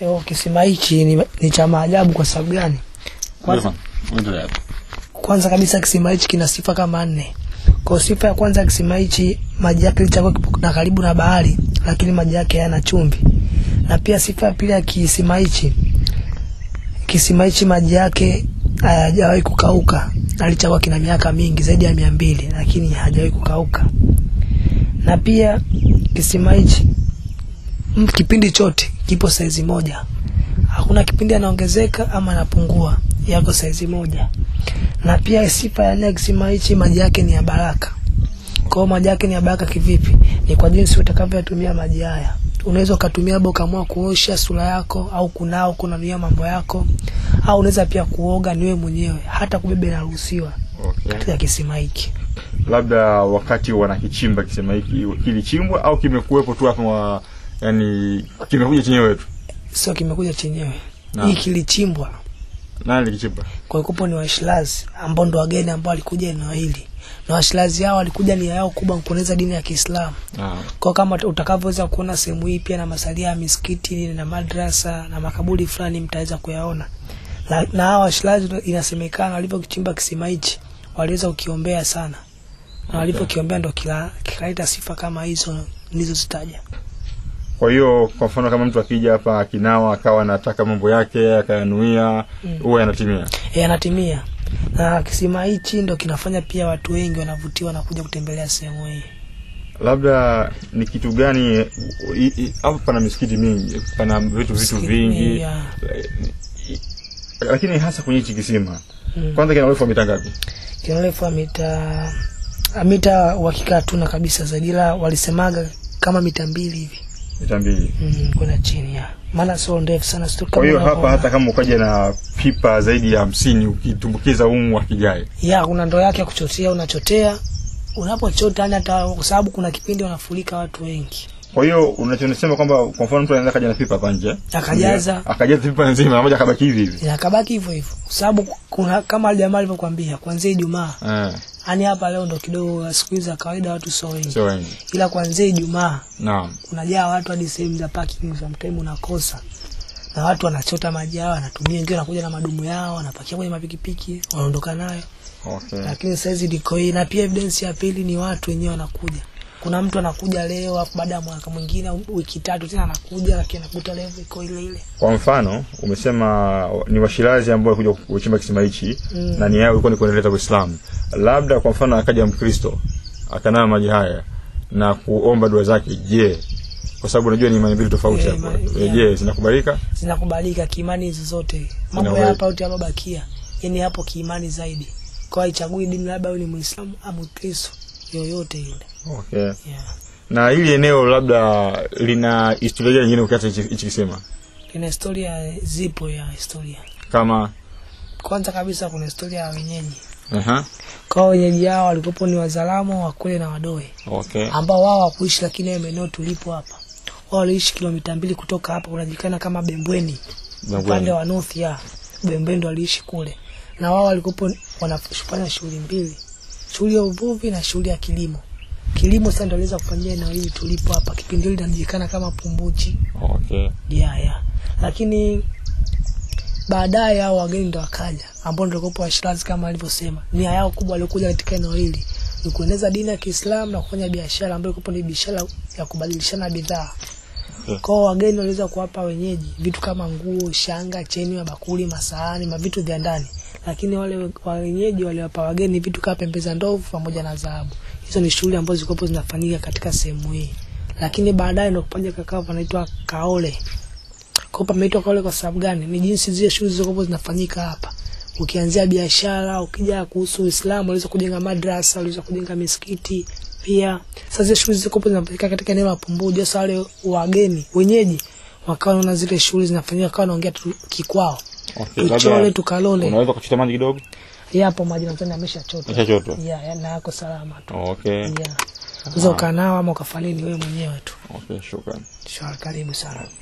Yo, kisima hichi ni, ni cha maajabu kwa sababu gani? Kwanza, kwanza kabisa kisima hichi kina sifa kama nne. Kwa sifa ya kwanza kisima hichi maji yake licha na karibu na bahari, lakini maji yake hayana chumvi. Na pia sifa ya pili ya kisima hichi kisima hichi maji yake hayajawahi kukauka, alicha kina miaka mingi zaidi ya mia mbili, lakini hajawahi kukauka. Na pia kisima hichi kipindi chote kipo saizi moja, hakuna kipindi anaongezeka ama anapungua, yako saizi moja. Na pia sifa ya nne kisima hichi maji yake ni ya baraka. Kwa maji yake ni ya baraka kivipi? Ni kwa jinsi utakavyotumia maji haya. Unaweza ukatumia labda ukaamua kuosha sura yako au kunao kunanuia mambo yako, au unaweza pia kuoga niwe mwenyewe, hata kubeba inaruhusiwa Okay. katika kisima hiki. Labda wakati wanakichimba kisema hiki kilichimbwa au kimekuwepo tu hapo wa, yani kimekuja chenyewe tu. Sio kimekuja chenyewe, hii kilichimbwa Nani kilichimbwa kwa kupo ni Washirazi ambao ndo wageni ambao walikuja eneo hili, na Washirazi hao walikuja nia yao kubwa kueneza dini ya Kiislamu. Ah. Kwa kama utakavyoweza kuona sehemu hii pia na masalia ya misikiti na madrasa na makaburi fulani mtaweza kuyaona. Na, na hawa Washirazi inasemekana walivyokichimba kisima hichi waliweza kukiombea sana, na walivyokiombea ndo kila kikaleta sifa kama hizo nilizozitaja. Kwa hiyo kwa mfano kama mtu akija hapa akinawa akawa anataka mambo yake akayanuia huwa mm. yanatimia. E, anatimia na kisima hichi ndo kinafanya pia watu wengi wanavutiwa na kuja kutembelea sehemu hii. Labda ni kitu gani hapa pana misikiti mingi, pana vitu vitu vingi. yeah. Lakini hasa kwenye hichi kisima. Mm. Kwanza kina urefu wa mita ngapi? kina urefu wa mita mita uhakika hatuna kabisa zaidi, ila walisemaga kama mita mbili hivi Mita mbili. mm, kuna chini ya maana sio ndefu sana sio Kwa hiyo hapa hata kama ukaja na pipa zaidi ya hamsini ukitumbukiza humu kijai. ya kuna ndoo yake ya kuchotea unachotea unapochota hata kwa sababu kuna kipindi wanafurika watu wengi Kwa hiyo unachonisema kwamba kwa mfano mtu anaweza kaja na pipa hapa nje Akajaza. akajaza pipa nzima moja akabaki hivi hivi. akabaki hivyo hivyo kwa sababu kuna kama jamaa alivyokuambia kuanzia Ijumaa Eh, yani hapa leo ndo kidogo siku hizi za kawaida watu sio wengi sio wengi. ila kuanzia Ijumaa Naam. unajaa watu hadi sehemu za parking sometimes unakosa na watu wanachota maji yao wanatumia wengine wanakuja na madumu yao wanapakia kwenye mapikipiki wanaondoka nayo Okay. lakini saizi liko hii na pia evidence ya pili ni watu wenyewe wanakuja kuna mtu anakuja leo afu baada ya mwaka mwingine wiki tatu tena anakuja lakini anakuta level iko ile ile Kwa mfano umesema ni Washirazi ambao walikuja kuchimba kisima hichi Mm. na nia yao ilikuwa ni kuendeleza Uislamu. Labda kwa mfano akaja Mkristo akanawa maji haya na kuomba dua zake, je, kwa sababu unajua ni imani mbili tofauti Eh, hapo. yeah, je yeah. Je, zinakubalika? zinakubalika kiimani hizo zote mambo ya hapa uti yalobakia yani hapo kiimani zaidi kwa ichagui haichagui dini labda wewe ni muislamu au mkristo yoyote ile Okay. yeah. Na hili eneo labda lina historia nyingine ukiacha hichi kisema. kisima? ina historia zipo ya historia Kama kwanza kabisa kuna historia ya wenyeji aha. kwa wenyeji hao walikuwepo ni wazalamo wakule na wadoe Okay. ambao wao hawakuishi lakini hayo maeneo tulipo hapa wao waliishi kilomita mbili kutoka hapa kunajulikana kama bembweni upande wa north ya bembweni ndo waliishi kule na wao walikuwa wanafanya shughuli mbili shughuli ya uvuvi na shughuli ya kilimo kilimo sasa ndo aliweza kufanyia eneo hili tulipo hapa kipindi hili linajulikana kama pumbuchi Okay. Yeah, yeah. lakini baadaye hao wageni ndo wakaja ambao ndio kopo Washirazi kama alivyosema nia yao kubwa waliokuja katika eneo hili ni kueneza dini ya Kiislamu na kufanya biashara ambayo kopo ni biashara ya kubadilishana bidhaa Okay. Kwa wageni waliweza kuwapa wenyeji vitu kama nguo shanga cheni mabakuli masahani mavitu vya ndani lakini wale wa wenyeji waliwapa wageni vitu kama pembe za ndovu pamoja na dhahabu hizo ni shughuli ambazo zilikuwa zinafanyika katika sehemu hii. Lakini baadaye ndo kupaja kakao panaitwa kaole. Kwa pameitwa kaole kwa sababu gani? Ni jinsi zile shughuli zilizokuwa zinafanyika hapa. Ukianzia biashara ukija kuhusu Uislamu waliweza kujenga madrasa waliweza kujenga misikiti pia. Sasa zile shughuli zilizokuwa zinafanyika katika eneo la sasa wale wageni wenyeji wakawa wanaona zile shughuli zinafanyika wakawa wanaongea kikwao Okay. tuchole tukalole unaweza kuchota maji kidogo? yapo maji nadhani ameshachota Ameshachota. ya yana yako salama tu Okay. ya unaweza ukanawa ama ukafalili wewe mwenyewe tu Okay, shukrani. Shukrani, karibu sana